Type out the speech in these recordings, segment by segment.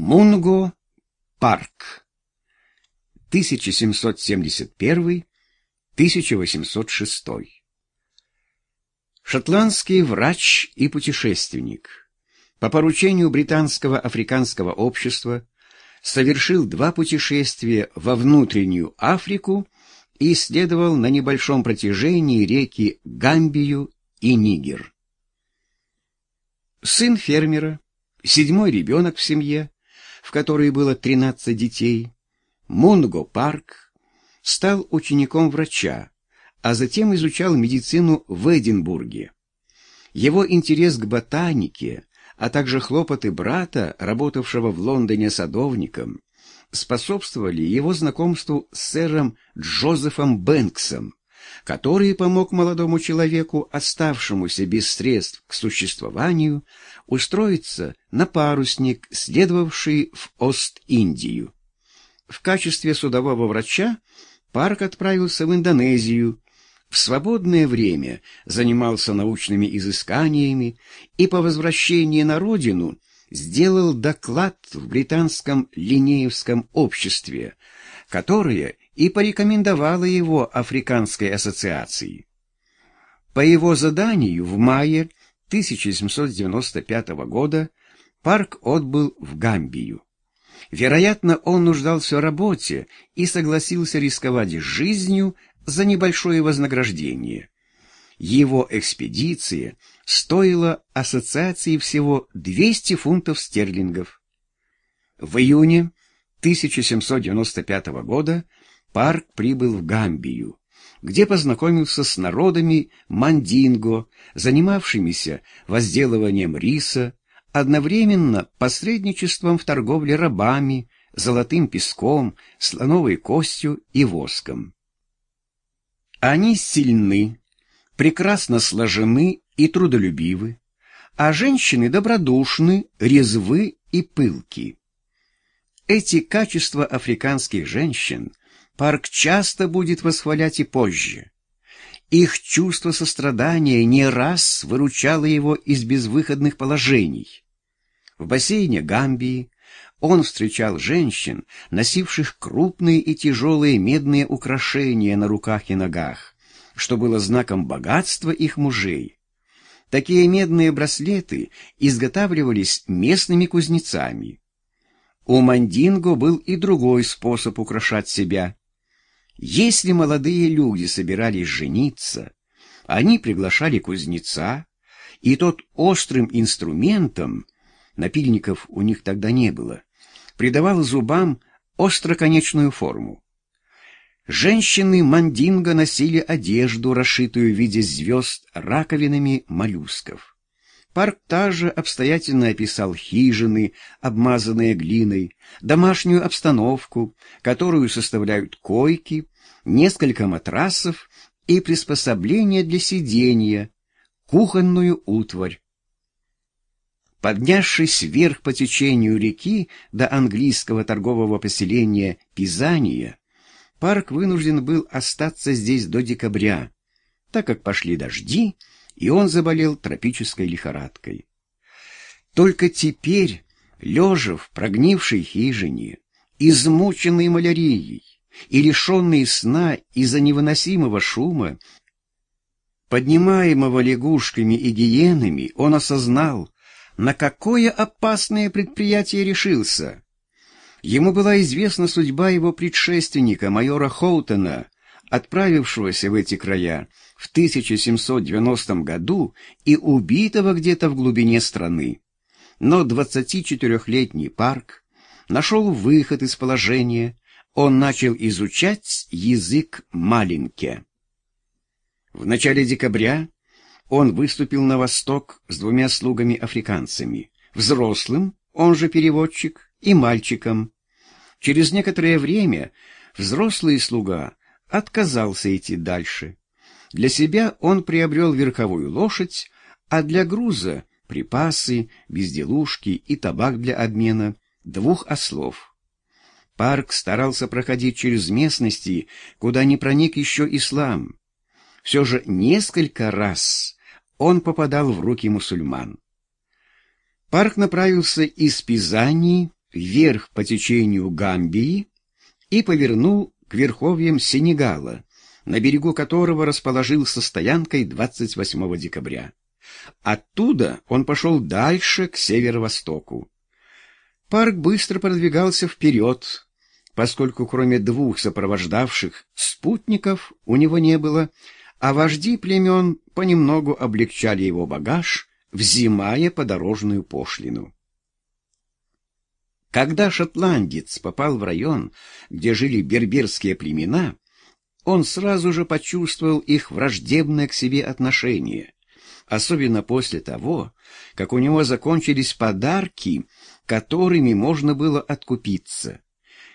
Мунго парк. 1771-1806 Шотландский врач и путешественник. По поручению британского африканского общества совершил два путешествия во внутреннюю Африку и исследовал на небольшом протяжении реки Гамбию и Нигер. Сын фермера, седьмой ребенок в семье, в которой было 13 детей, Мунго Парк стал учеником врача, а затем изучал медицину в Эдинбурге. Его интерес к ботанике, а также хлопоты брата, работавшего в Лондоне садовником, способствовали его знакомству с сэром Джозефом Бэнксом, который помог молодому человеку, оставшемуся без средств к существованию, устроиться на парусник, следовавший в Ост-Индию. В качестве судового врача Парк отправился в Индонезию, в свободное время занимался научными изысканиями и по возвращении на родину сделал доклад в британском Линеевском обществе, которое и порекомендовала его Африканской ассоциации. По его заданию в мае 1795 года парк отбыл в Гамбию. Вероятно, он нуждался в работе и согласился рисковать жизнью за небольшое вознаграждение. Его экспедиция стоила ассоциации всего 200 фунтов стерлингов. В июне 1795 года Парк прибыл в Гамбию, где познакомился с народами Мандинго, занимавшимися возделыванием риса, одновременно посредничеством в торговле рабами, золотым песком, слоновой костью и воском. Они сильны, прекрасно сложены и трудолюбивы, а женщины добродушны, резвы и пылки. Эти качества африканских женщин Парк часто будет восхвалять и позже. Их чувство сострадания не раз выручало его из безвыходных положений. В бассейне Гамбии он встречал женщин, носивших крупные и тяжелые медные украшения на руках и ногах, что было знаком богатства их мужей. Такие медные браслеты изготавливались местными кузнецами. У Мандинго был и другой способ украшать себя. Если молодые люди собирались жениться, они приглашали кузнеца, и тот острым инструментом, напильников у них тогда не было, придавал зубам остроконечную форму. Женщины Мандинго носили одежду, расшитую в виде звезд раковинами моллюсков. Парк также обстоятельно описал хижины, обмазанные глиной, домашнюю обстановку, которую составляют койки, несколько матрасов и приспособления для сидения, кухонную утварь. Поднявшись вверх по течению реки до английского торгового поселения Пизания, парк вынужден был остаться здесь до декабря, так как пошли дожди, и он заболел тропической лихорадкой. Только теперь, лежа в прогнившей хижине, измученный малярией и лишенный сна из-за невыносимого шума, поднимаемого лягушками и гиенами, он осознал, на какое опасное предприятие решился. Ему была известна судьба его предшественника, майора Хоутона, отправившегося в эти края в 1790 году и убитого где-то в глубине страны. Но 24-летний парк нашел выход из положения, он начал изучать язык Малинке. В начале декабря он выступил на восток с двумя слугами-африканцами, взрослым, он же переводчик, и мальчиком. Через некоторое время взрослый слуга отказался идти дальше. Для себя он приобрел верховую лошадь, а для груза — припасы, безделушки и табак для обмена — двух ослов. Парк старался проходить через местности, куда не проник еще ислам. Все же несколько раз он попадал в руки мусульман. Парк направился из Пизани вверх по течению Гамбии и повернул к верховьям Сенегала, на берегу которого расположился стоянкой 28 декабря. Оттуда он пошел дальше, к северо-востоку. Парк быстро продвигался вперед, поскольку кроме двух сопровождавших спутников у него не было, а вожди племен понемногу облегчали его багаж, взимая подорожную пошлину. Когда шотландец попал в район, где жили берберские племена, он сразу же почувствовал их враждебное к себе отношение, особенно после того, как у него закончились подарки, которыми можно было откупиться.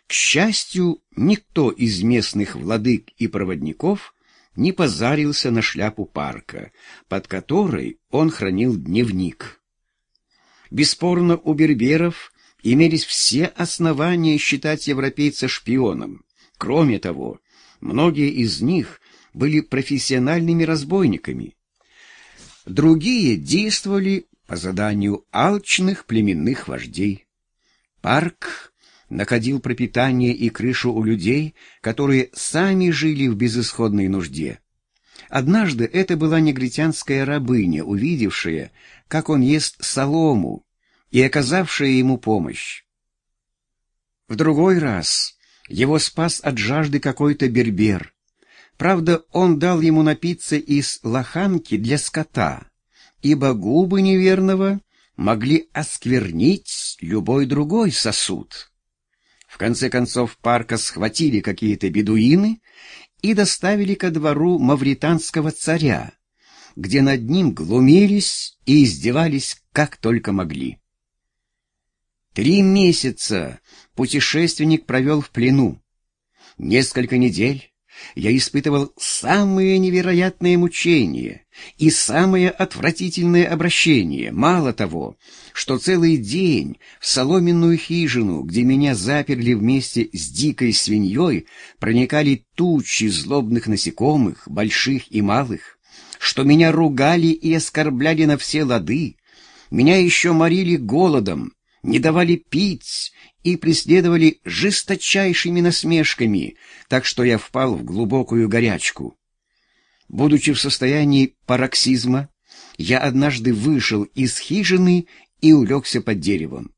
К счастью, никто из местных владык и проводников не позарился на шляпу парка, под которой он хранил дневник. Бесспорно, у берберов имелись все основания считать европейца шпионом. Кроме того, многие из них были профессиональными разбойниками. Другие действовали по заданию алчных племенных вождей. Парк находил пропитание и крышу у людей, которые сами жили в безысходной нужде. Однажды это была негритянская рабыня, увидевшая, как он ест солому, и оказавшая ему помощь. В другой раз его спас от жажды какой-то бербер. Правда, он дал ему напиться из лоханки для скота, ибо губы неверного могли осквернить любой другой сосуд. В конце концов парка схватили какие-то бедуины и доставили ко двору мавританского царя, где над ним глумились и издевались как только могли. Три месяца путешественник провел в плену. Несколько недель я испытывал самые невероятные мучения и самое отвратительное обращение. Мало того, что целый день в соломенную хижину, где меня заперли вместе с дикой свиньей, проникали тучи злобных насекомых, больших и малых, что меня ругали и оскорбляли на все лады, меня еще морили голодом, не давали пить и преследовали жесточайшими насмешками, так что я впал в глубокую горячку. Будучи в состоянии пароксизма, я однажды вышел из хижины и улегся под деревом.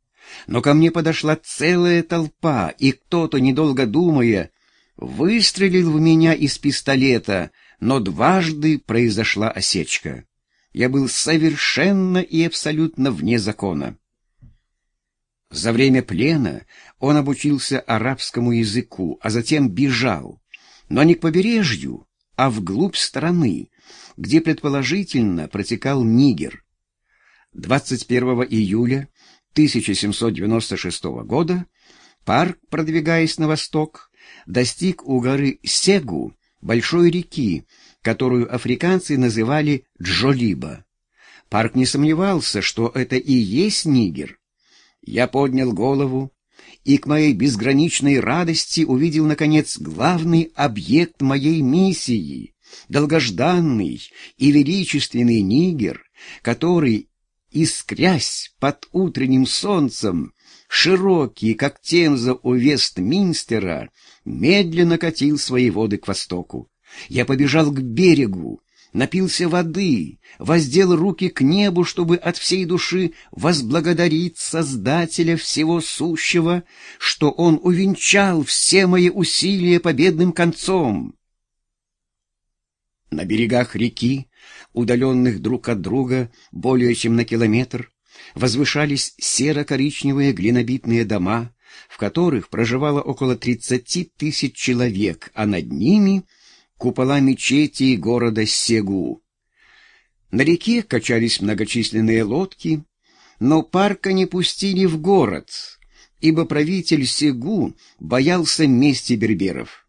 Но ко мне подошла целая толпа, и кто-то, недолго думая, выстрелил в меня из пистолета, но дважды произошла осечка. Я был совершенно и абсолютно вне закона. За время плена он обучился арабскому языку, а затем бежал, но не к побережью, а вглубь страны, где предположительно протекал Нигер. 21 июля 1796 года парк, продвигаясь на восток, достиг у горы Сегу большой реки, которую африканцы называли Джолиба. Парк не сомневался, что это и есть Нигер, я поднял голову и к моей безграничной радости увидел, наконец, главный объект моей миссии — долгожданный и величественный Нигер, который, искрясь под утренним солнцем, широкий, как Темза у Вестминстера, медленно катил свои воды к востоку. Я побежал к берегу, напился воды, воздел руки к небу, чтобы от всей души возблагодарить Создателя всего сущего, что Он увенчал все мои усилия победным концом. На берегах реки, удаленных друг от друга более чем на километр, возвышались серо-коричневые глинобитные дома, в которых проживало около тридцати тысяч человек, а над ними — купола мечети города Сегу. На реке качались многочисленные лодки, но парка не пустили в город, ибо правитель Сегу боялся мести берберов.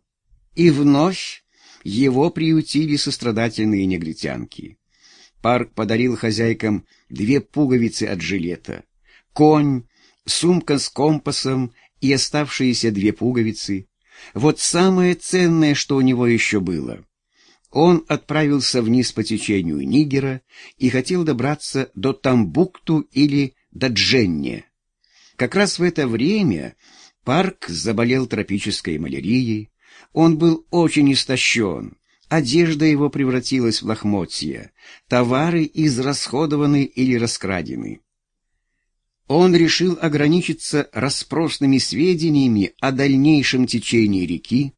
И вновь его приютили сострадательные негритянки. Парк подарил хозяйкам две пуговицы от жилета, конь, сумка с компасом и оставшиеся две пуговицы, вот самое ценное, что у него еще было. Он отправился вниз по течению Нигера и хотел добраться до Тамбукту или до Дженне. Как раз в это время парк заболел тропической малярией. Он был очень истощен. Одежда его превратилась в лохмотья, товары израсходованы или раскрадены. Он решил ограничиться распросными сведениями о дальнейшем течении реки,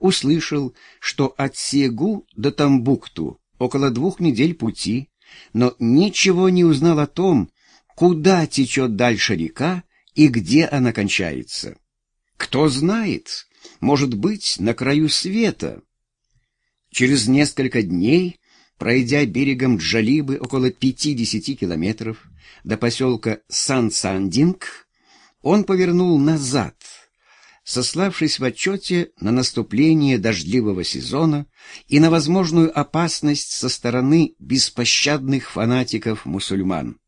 услышал, что от Сегу до Тамбукту около двух недель пути, но ничего не узнал о том, куда течет дальше река и где она кончается. Кто знает, может быть, на краю света. Через несколько дней, пройдя берегом Джалибы около 50 километров до поселка Сан-Сандинг, он повернул назад, сославшись в отчете на наступление дождливого сезона и на возможную опасность со стороны беспощадных фанатиков-мусульман.